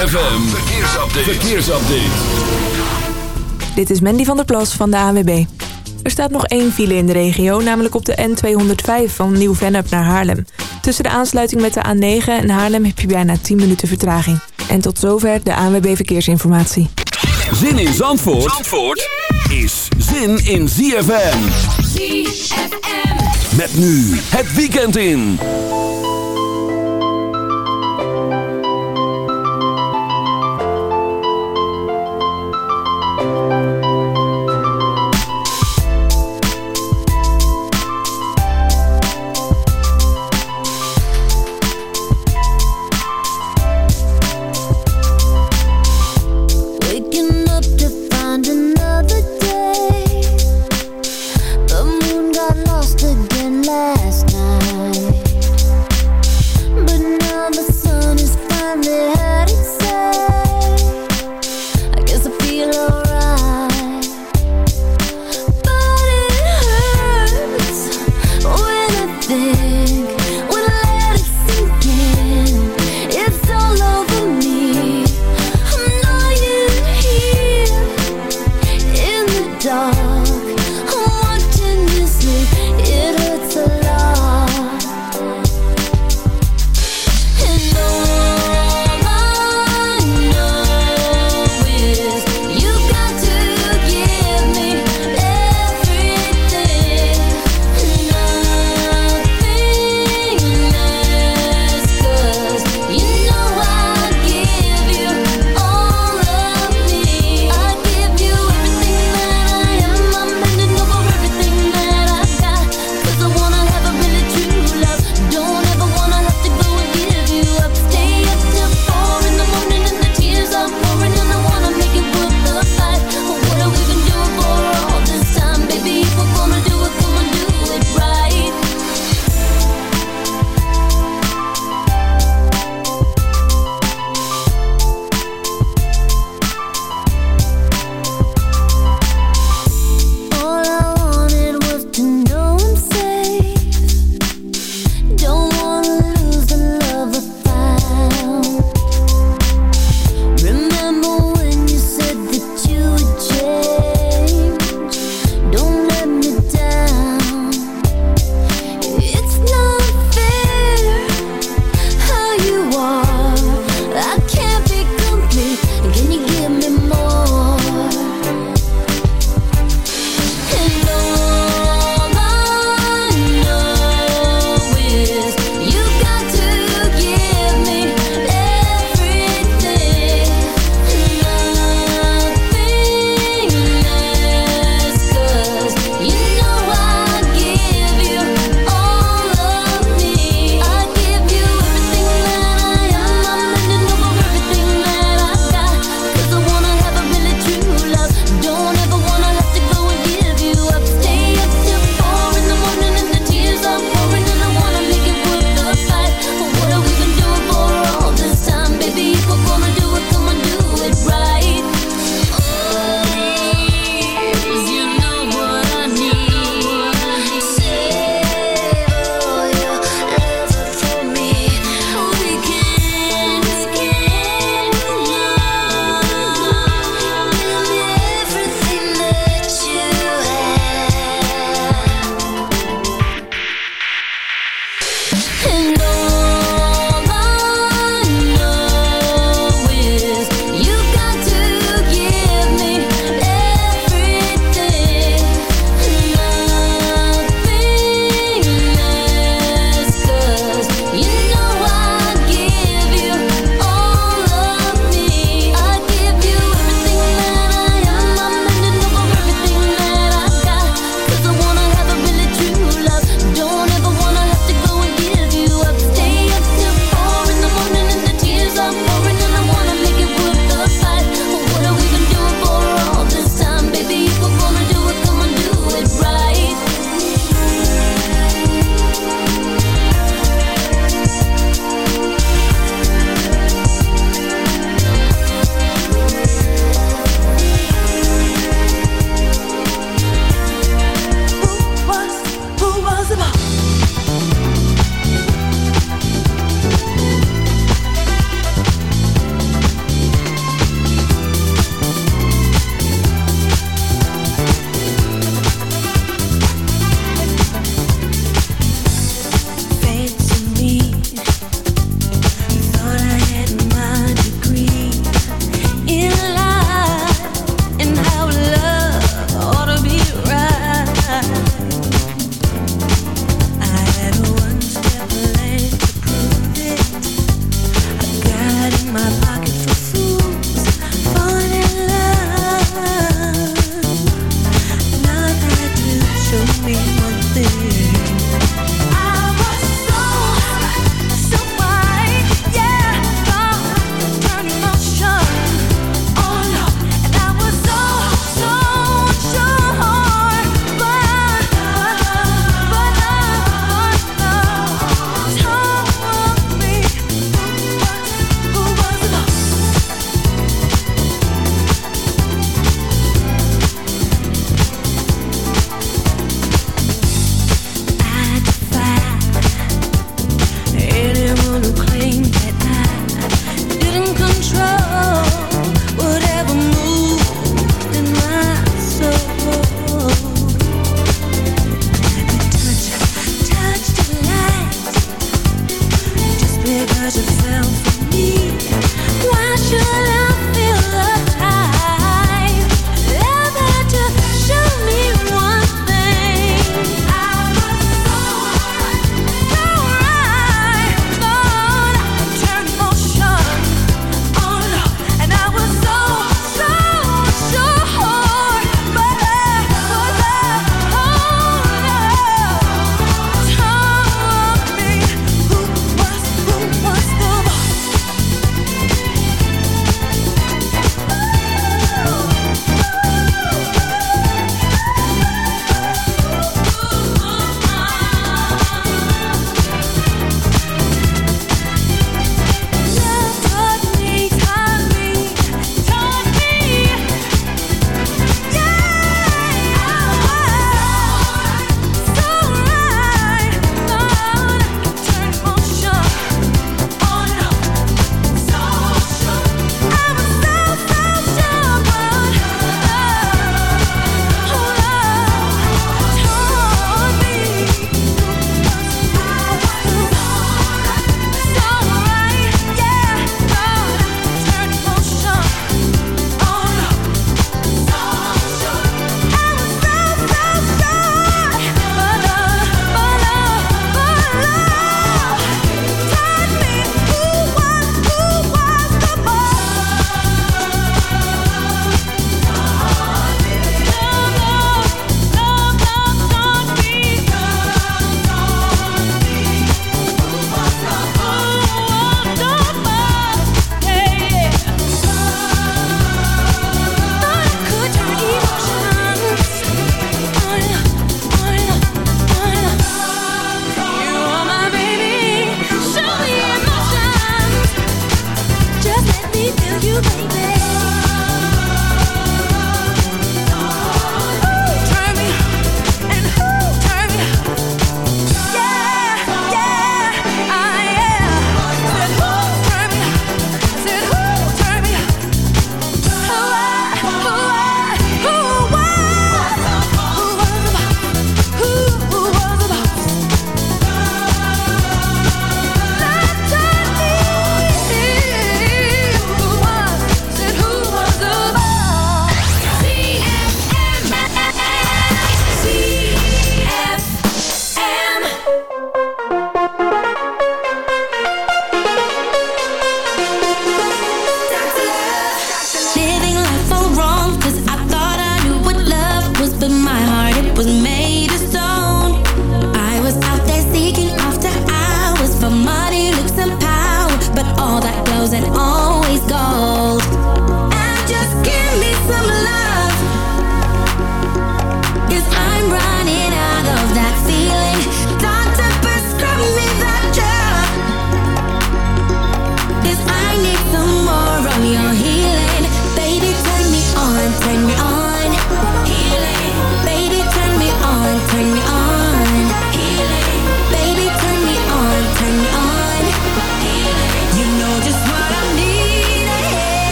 ZFM, verkeersupdate. verkeersupdate. Dit is Mandy van der Plas van de ANWB. Er staat nog één file in de regio, namelijk op de N205 van Nieuw-Vennep naar Haarlem. Tussen de aansluiting met de A9 en Haarlem heb je bijna 10 minuten vertraging. En tot zover de ANWB Verkeersinformatie. Zin in Zandvoort, Zandvoort is zin in ZFM. ZFM. Met nu het weekend in.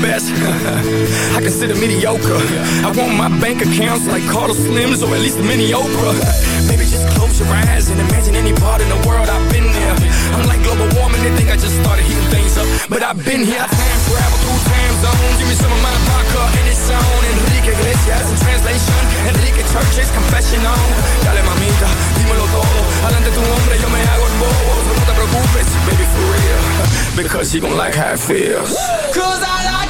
Best. I consider mediocre. I want my bank accounts like Carlos Slims or at least a mini Oprah. Maybe just close your eyes and imagine any part in the world I've been there. I'm like global warming, they think I just started heating things up. But I've been here, I time travel through time zones. Give me some of my vodka and it's on. Enrique Iglesias in translation. Enrique Church's confession on. Dale mamita, dímelo todo. Adelante tu hombre, yo me hago el bobo. No te preocupes, baby, for real. Because you gon' like how it feels. Cause I like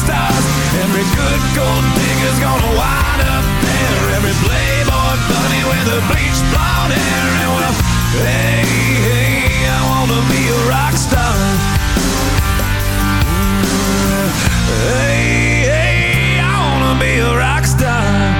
stars. Every good gold digger's gonna wind up there. Every playboy bunny with a bleached blonde hair. And well, hey, hey, I wanna be a rock star. Mm, hey, hey, I wanna be a rock star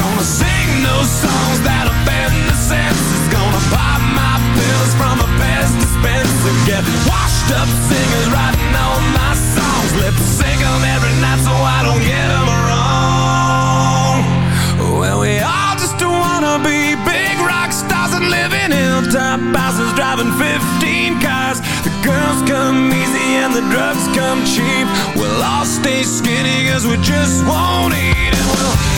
gonna sing those songs that offend the senses Gonna pop my pills from a Pez dispenser. Get washed up singers writing all my songs. Every night so I don't get them wrong. Well, we all just wanna be big rock stars And live in hilltop houses driving 15 cars. The girls come easy and the drugs come cheap. We'll all stay skinny cause we just won't eat. And we'll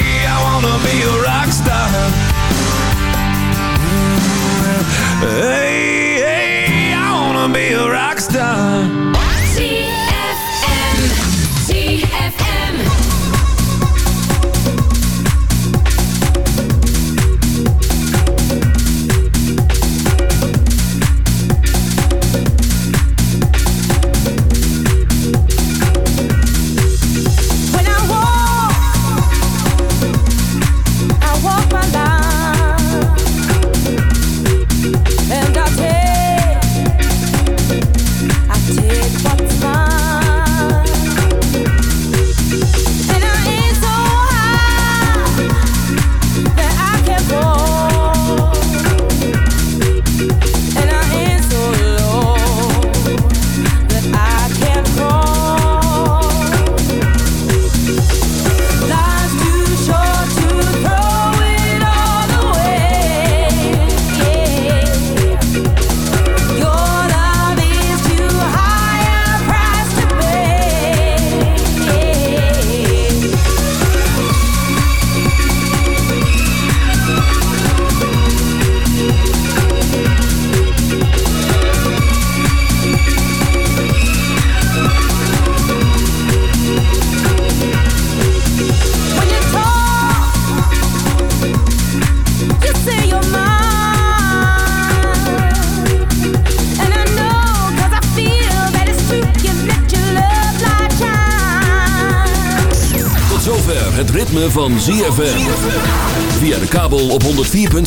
wanna be a rock star. Hey,